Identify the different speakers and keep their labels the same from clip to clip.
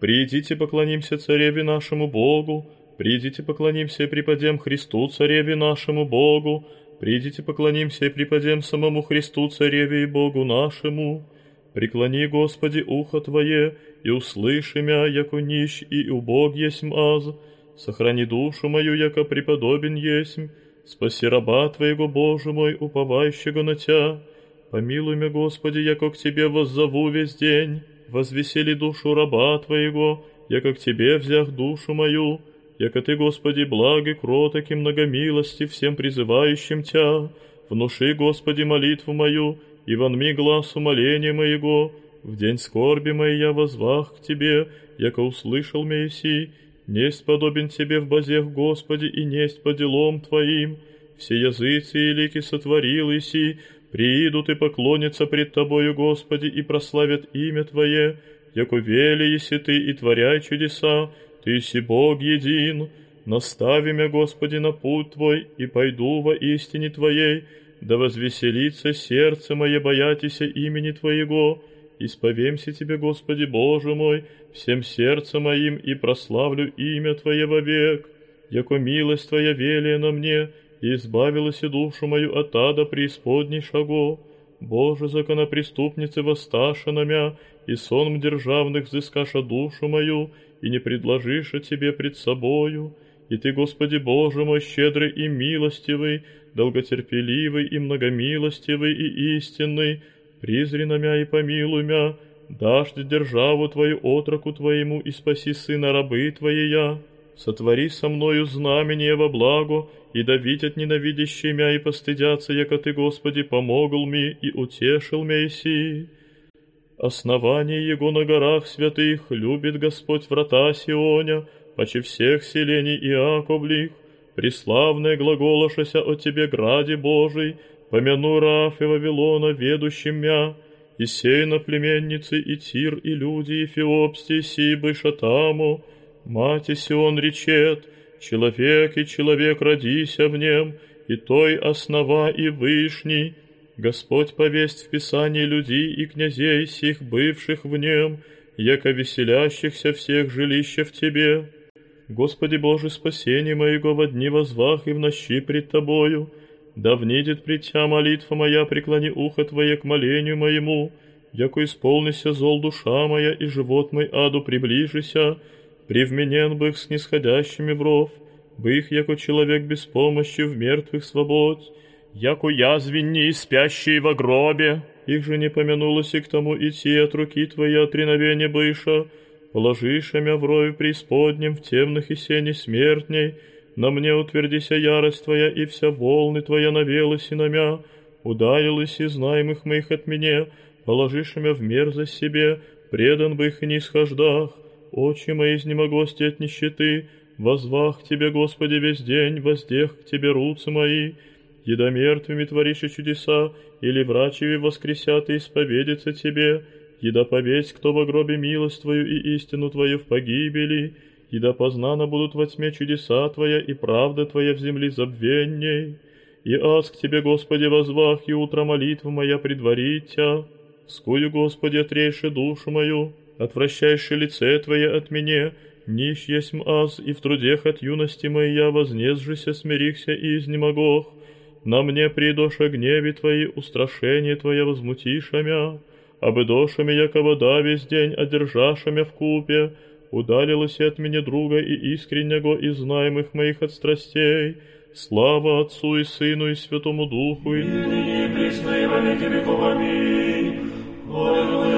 Speaker 1: Придите, поклонимся цареве нашему Богу, придите, поклонимся и преподем Христу, цареве нашему Богу, придите, поклонимся и преподем самому Христу, цареве и Богу нашему. Преклони, Господи, ухо Твое, и услыши мя, яко нищ и убог есмь аз, сохрани душу мою, яко преподобен есмь, спаси раба Твоего, Боже мой, уповающего на Тя. Помилуй меня, Господи, яко к Тебе воззову весь день, возвесели душу раба Твоего, яко к Тебе взях душу мою, яко Ты, Господи, благи, кроток и многомилости всем призывающим Тя. Внуши, Господи, молитву мою, и вонми глаз умоления моего, в день скорби моей я возвах к Тебе, яко услышал Моисей, несть подобен Тебе в базех, Господи, и несть по делам Твоим. Все языцы и лики сотворил Иси, приидут и поклонятся пред Тобою, Господи, и прославят имя Твое, яко вели еси Ты и творяй чудеса, Ты си Бог един. Настави меня, Господи, на путь Твой, и пойду во истине Твоей, да возвеселится сердце мое, боятися имени Твоего, Исповемся Тебе, Господи Боже мой, всем сердцем моим и прославлю имя Твое вовек, яко милость Твоя велия мне, и избавилась и душу мою от ада преисподней шаго. Боже, законопреступницы воссташа на мя, и сон державных взыскаша душу мою, и не предложиша Тебе пред собою. И Ты, Господи Боже мой, щедрый и милостивый, долготерпеливый и многомилостивый и истинный, Призри на мя и помилуй мя, дашь державу Твою отроку Твоему и спаси сына рабы Твоея. Сотвори со мною знамение во благо, и да видят ненавидящие мя и постыдятся, яко Ты, Господи, помогл ми и утешил Мессии. Основание Его на горах святых любит Господь врата Сионя, почи всех селений Иаковлих, преславное глаголошася о Тебе, граде Божий, помяну Раф и Вавилона, ведущим мя, и сей на племенницы, и Тир, и люди, и Феопсти, Сибы, Шатаму, мать Сион речет, человек и человек родися в нем, и той основа и вышний, Господь повесть в Писании людей и князей сих бывших в нем, яко веселящихся всех жилища в Тебе. Господи Боже, спасение моего во дни возвах и в нощи пред Тобою, да внидит притя молитва моя, преклони ухо Твое к молению моему, яко исполнися зол душа моя, и живот мой аду приближися, привменен бы их снисходящими бы их, яко человек без помощи в мертвых свобод, яко язвенни и спящие во гробе, их же не помянулось и к тому идти от руки Твоей от реновения быша, положиша мя в рою преисподнем в темных и сене смертней, на мне утвердися ярость Твоя, и вся волны Твоя навелась и на мя, ударилась из знаемых моих от меня, положишь меня в мерзость себе, предан бы их и не исхождах, очи мои изнемогости от нищеты, возвах Тебе, Господи, весь день, воздех к Тебе руцы мои, еда мертвыми творишь чудеса, или врачеви воскресят и исповедятся Тебе, еда повесть, кто во гробе милость Твою и истину Твою в погибели, и да познано будут во тьме чудеса Твоя и правда Твоя в земле забвенней. И аз к Тебе, Господи, возвах, и утро молитва моя предваритя. Скую, Господи, отрейши душу мою, отвращайши лице Твое от меня, нищ есмь аз, и в трудех от юности моей я вознесжися, смирихся и изнемогох. На мне придоша гневи Твои, устрашение Твое возмутишамя, обыдошами, яко вода весь день, одержашамя в купе, удалилась от меня друга и искреннего из знаемых моих от страстей. Слава Отцу и Сыну и Святому Духу. И ныне и присно и во веки веков. Аминь. Аллилуйя,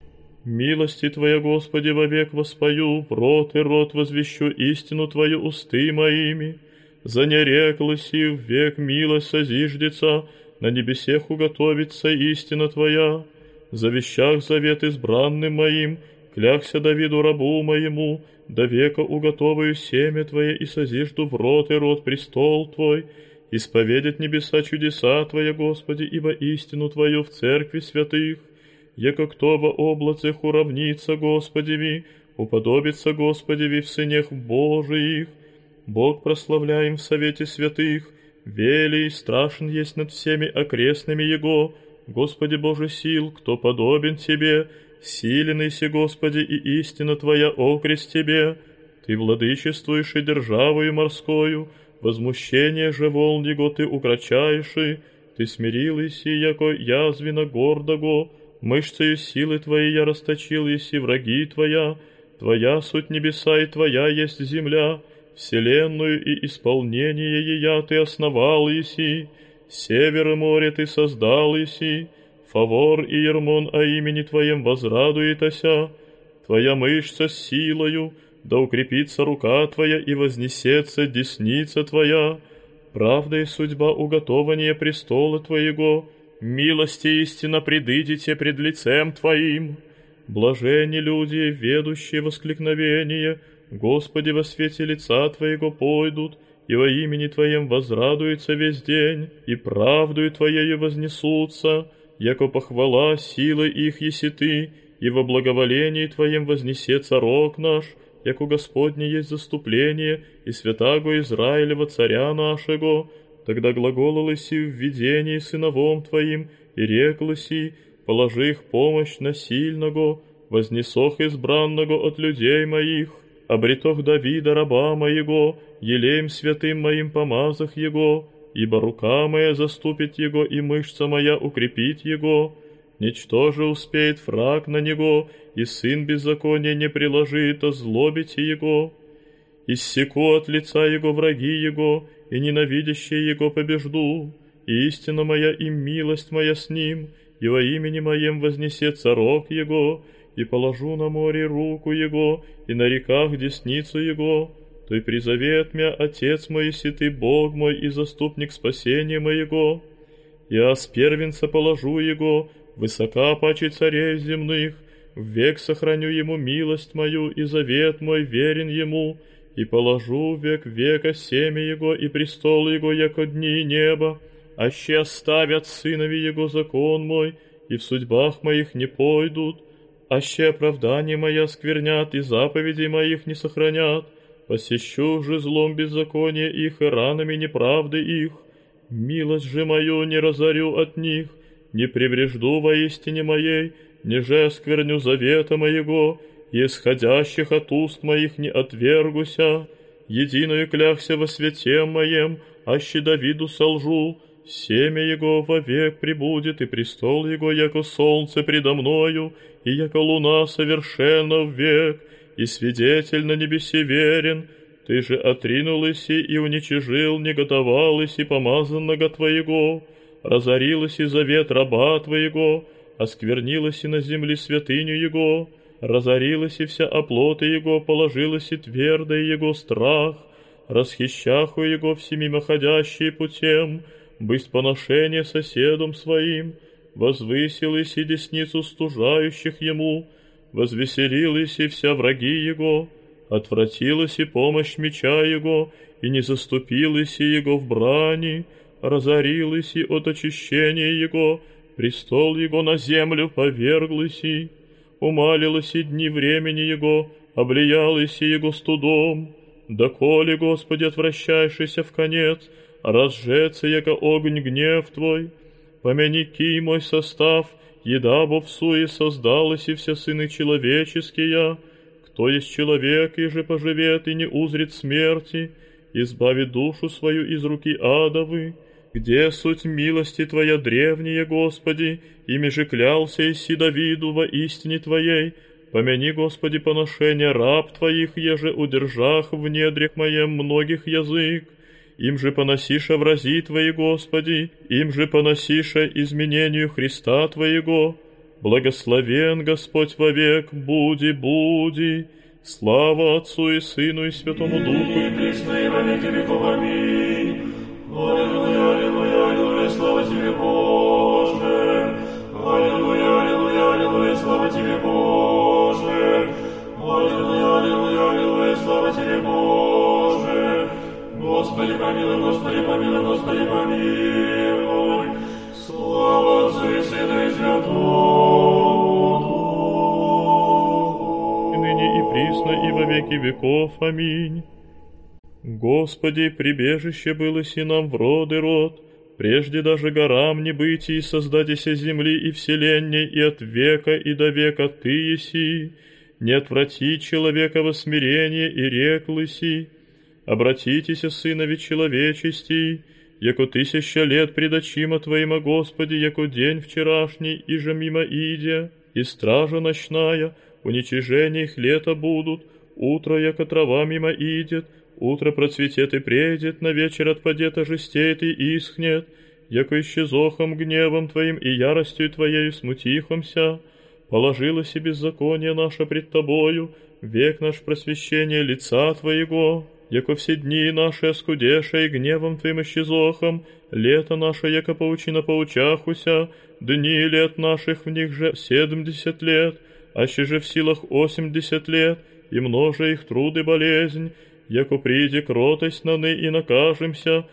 Speaker 1: Милости Твоя, Господи, вовек воспою, в рот и рот возвещу истину Твою усты моими. За нереклась и век милость созиждется, на небесех уготовится истина Твоя. За вещах завет избранным моим, клякся Давиду рабу моему, до века уготоваю семя Твое и созижду в рот и рот престол Твой, исповедят небеса чудеса Твоя, Господи, ибо истину Твою в церкви святых, яко кто во облацах уравнится Господеви, уподобится Господеви в сынях Божиих. Бог прославляем в совете святых, велий страшен есть над всеми окрестными Его, Господи Боже сил, кто подобен Тебе, силен Господи, и истина Твоя окрест Тебе. Ты владычествуешь и державою морскою, возмущение же волн его Ты укрочаешь, Ты смирил яко язвина гордого, мышцею силы Твоей я расточил иси враги Твоя, Твоя суть небеса и Твоя есть земля, вселенную и исполнение ее Ты основал иси, Север и море ты создал, Иси, Фавор и Ермон о имени Твоем возрадует ося, Твоя мышца с силою, да укрепится рука Твоя и вознесется десница Твоя, правда и судьба уготования престола Твоего, милости истина предыдите пред лицем Твоим. Блажени люди, ведущие воскликновения, Господи, во свете лица Твоего пойдут, и во имени Твоем возрадуется весь день, и правдою Твоею вознесутся, яко похвала силы их еси Ты, и во благоволении Твоем вознесется рог наш, яко Господне есть заступление, и святаго Израилева царя нашего, тогда глаголалоси в видении сыновом Твоим, и реклоси, положи их помощь на сильного, вознесох избранного от людей моих, обретох Давида раба моего, елеем святым моим помазах его, ибо рука моя заступит его, и мышца моя укрепит его. Ничто же успеет фраг на него, и сын беззакония не приложит озлобите его. Иссеку от лица его враги его, и ненавидящие его побежду. И истина моя и милость моя с ним, и во имени моем вознесется рог его, и положу на море руку его, и на реках десницу его, то и призовет мя Отец мой, если ты Бог мой и заступник спасения моего. Я с первенца положу его, высока паче царей земных, век сохраню ему милость мою и завет мой верен ему, и положу век века семя его и престол его, яко дни неба, аще оставят сынови его закон мой, и в судьбах моих не пойдут, аще оправдание моя сквернят и заповедей моих не сохранят, посещу же злом беззакония их и ранами неправды их, милость же мою не разорю от них, не преврежду воистине моей, неже оскверню завета моего, исходящих от уст моих не отвергуся, единую клякся во свете моем, аще Давиду солжу, семя его вовек прибудет, и престол его, яко солнце предо мною, и яко луна совершенно век, и свидетель на небесе верен, ты же отринул иси и уничижил, неготовал иси помазанного твоего, разорилась и завет раба твоего, осквернилась и на земле святыню его, разорилась и вся оплота его, положилась и твердый его страх, расхищаху его всемимо ходящие путем, бысть поношение соседом своим, возвысилась и десницу стужающих ему, возвеселилась и вся враги его, отвратилась и помощь меча его, и не заступилась и его в брани, разорилась и от очищения его, престол его на землю поверглась и, умалилась и дни времени его, облиялась и его студом, доколе, Господи, отвращаешься в конец, разжеться, яко огонь гнев Твой, помяни ки мой состав, еда во всуе создалась и все сыны человеческие, кто есть человек, и же поживет и не узрит смерти, избави душу свою из руки адовы, где суть милости Твоя древняя, Господи, ими же клялся и Давиду во истине Твоей, помяни, Господи, поношение раб Твоих, еже удержах в недрях моем многих язык, им же поносиша врази Твои, Господи, им же поносиша изменению Христа Твоего. Благословен Господь вовек, буди, буди, слава Отцу и Сыну и Святому Духу. И присно веки веков. Аминь. Тебе, Боже. Аллилуйя, аллилуйя, аллилуйя, слава Тебе, Боже.
Speaker 2: Аллилуйя, аллилуйя, аллилуйя, слава Тебе, Боже. Господи, помилуй, Господи, помилуй, Господи, помилуй. Слава Отцу и Сыну и Святому
Speaker 1: и ныне и присно и во веки веков. Аминь. Господи, прибежище было си нам в род и род, прежде даже горам не быть и создатися земли и вселенной, и от века и до века Ты еси, не отврати человека во смирение и рек лыси, обратитесь, сынови человечести, яко тысяча лет предочима Твоима, Господи, яко день вчерашний, и же мимо идя, и стража ночная, уничижение их лета будут, утро, яко трава мимо идет, утро процветет и предет, на вечер отпадет, ожестеет и исхнет, яко исчезохом гневом Твоим и яростью Твоею смутихомся, положилось и беззаконие наше пред Тобою, век наш просвещение лица Твоего, яко все дни наши оскудеша и гневом Твоим исчезохом, лето наше, яко паучина паучахуся, дни лет наших в них же седмдесят лет, аще же в силах осемьдесят лет, и множе их труд и болезнь, яко приди кротость на ны и накажемся,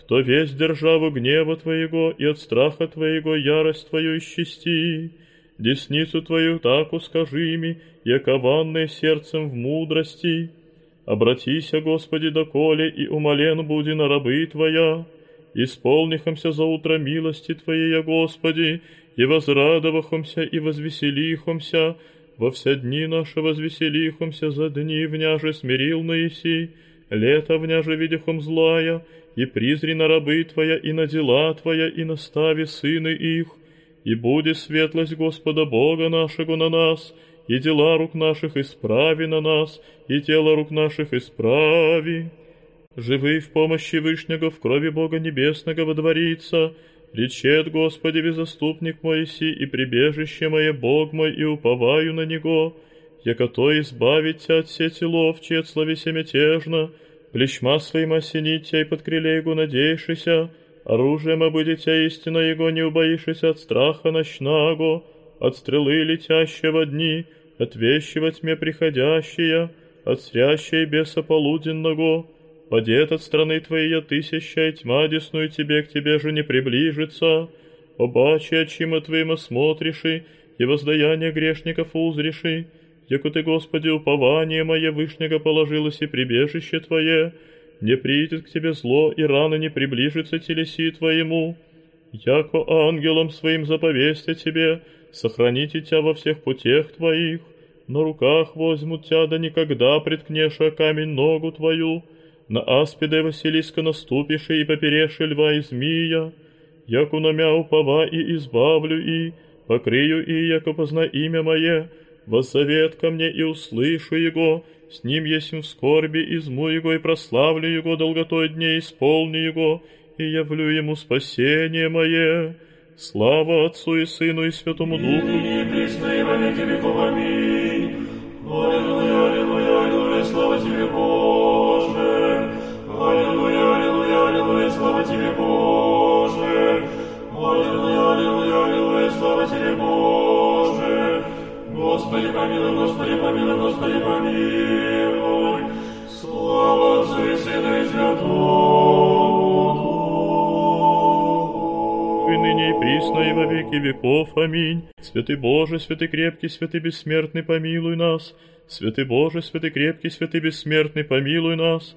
Speaker 1: кто весь державу гнева Твоего и от страха Твоего ярость Твою исчисти. Десницу Твою так ускажи ми, яко ванное сердцем в мудрости. Обратися, Господи, доколе, и умолен буди на рабы Твоя. Исполнихомся за утро милости Твоей, Господи, и возрадовахомся и возвеселихомся, во все дни наши возвеселихомся за дни вняже смирил наиси, лето вняже видихом злая, и призри на рабы Твоя, и на дела Твоя, и настави сыны их, и буде светлость Господа Бога нашего на нас, и дела рук наших исправи на нас, и тело рук наших исправи. Живый в помощи Вышнего в крови Бога Небесного водворится, речет Господи, безоступник Моиси, и прибежище мое Бог мой, и уповаю на Него, яко то избавить тебя от сети ловчи, от словеся мятежно, плещма своим осенить и под крыле Его надейшися, оружием обыдите истина Его, не убоишься от страха ночного, от стрелы летящего дни, от вещи во тьме приходящие, от срящей беса полуденного, Падет от страны твоей тысяча, и тьма десную тебе к тебе же не приближится. Обаче, очима твоим осмотриши, и воздаяние грешников узриши, яко ты, Господи, упование мое вышнего положилось и прибежище твое, не придет к тебе зло, и рано не приближится телеси твоему. Яко ангелом своим заповестя тебе, сохраните тебя во всех путях твоих, на руках возьмут тебя, да никогда приткнешь о камень ногу твою, на аспиде Василиска наступишь и попереши льва и змея, яку намя упова и избавлю и, покрию и, яко позна имя мое, воссовет ко мне и услышу его, с ним есмь в скорби, изму его и прославлю его долготой дней, исполню его, и явлю ему спасение мое. Слава Отцу и Сыну и Святому Духу.
Speaker 2: И присно и во веки веков. Аминь. Аллилуйя, аллилуйя, аллилуйя, слава Тебе, Боже. Аллилуйя, аллилуйя, аллилуйя, слава Тебе, Боже. Аллилуйя, аллилуйя, аллилуйя, слава Тебе, Боже. Господи, помилуй, Господи, помилуй, Господи, помилуй. Слава Отцу и Сыну и Святому
Speaker 1: присно, и во веки веков. Аминь. Святый Боже, святый крепкий, святый бессмертный, помилуй нас. Святый Боже, святый крепкий, святый бессмертный, помилуй нас.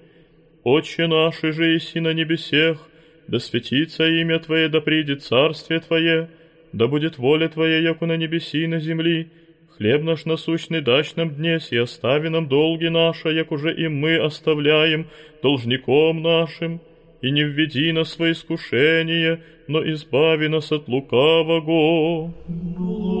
Speaker 1: Отче наш, же иси на небесех, да светится имя Твое, да придет царствие Твое, да будет воля Твоя, яку на небеси и на земли. Хлеб наш насущный дашь нам днесь, и остави нам долги наши, як уже и мы оставляем должником нашим. И не введи нас во искушение, но избави нас от лукавого.
Speaker 2: Благи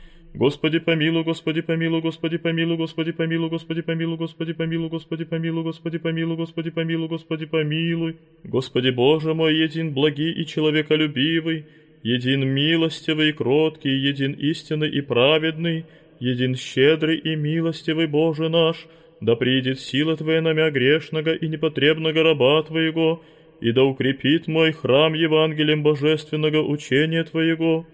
Speaker 1: Господи помилуй, Господи помилуй, Господи помилуй, Господи помилуй, Господи помилуй, Господи помилуй, Господи помилуй, Господи помилуй, Господи помилуй, Господи помилуй. Господи Боже мой, един благий и человеколюбивый, един милостивый и кроткий, един истинный и праведный, един щедрый и милостивый Боже наш, да придет сила Твоя на мя грешного и непотребного раба Твоего, и да укрепит мой храм Евангелием божественного учения Твоего.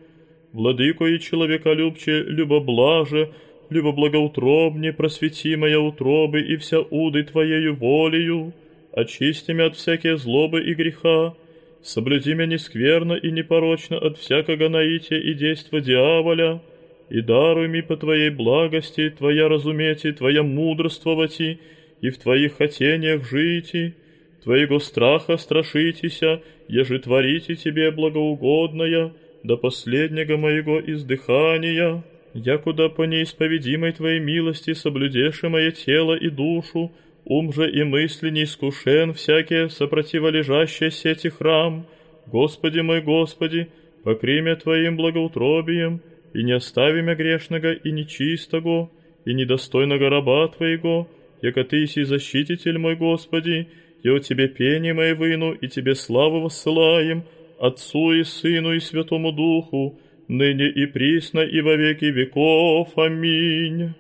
Speaker 1: Владыко и человеколюбче, любоблаже, любоблагоутробне, просвети моя утробы и вся уды Твоею волею, очисти меня от всякие злобы и греха, соблюди меня нескверно и непорочно от всякого наития и действа дьяволя, и даруй ми по Твоей благости, Твоя разумети, Твоя мудрствовати, и в Твоих хотениях жити, Твоего страха страшитеся, еже творите Тебе благоугодное, до последнего моего издыхания, якуда по неисповедимой Твоей милости соблюдеши мое тело и душу, ум же и мысли не искушен всякие сопротиволежащие сети храм. Господи мой Господи, покримя Твоим благоутробием, и не остави мя грешного и нечистого, и недостойного раба Твоего, яко Ты си защититель мой Господи, и о Тебе пение мое выну, и Тебе славу воссылаем, Отцу и Сыну и Святому Духу, ныне и присно и во веки веков. Аминь.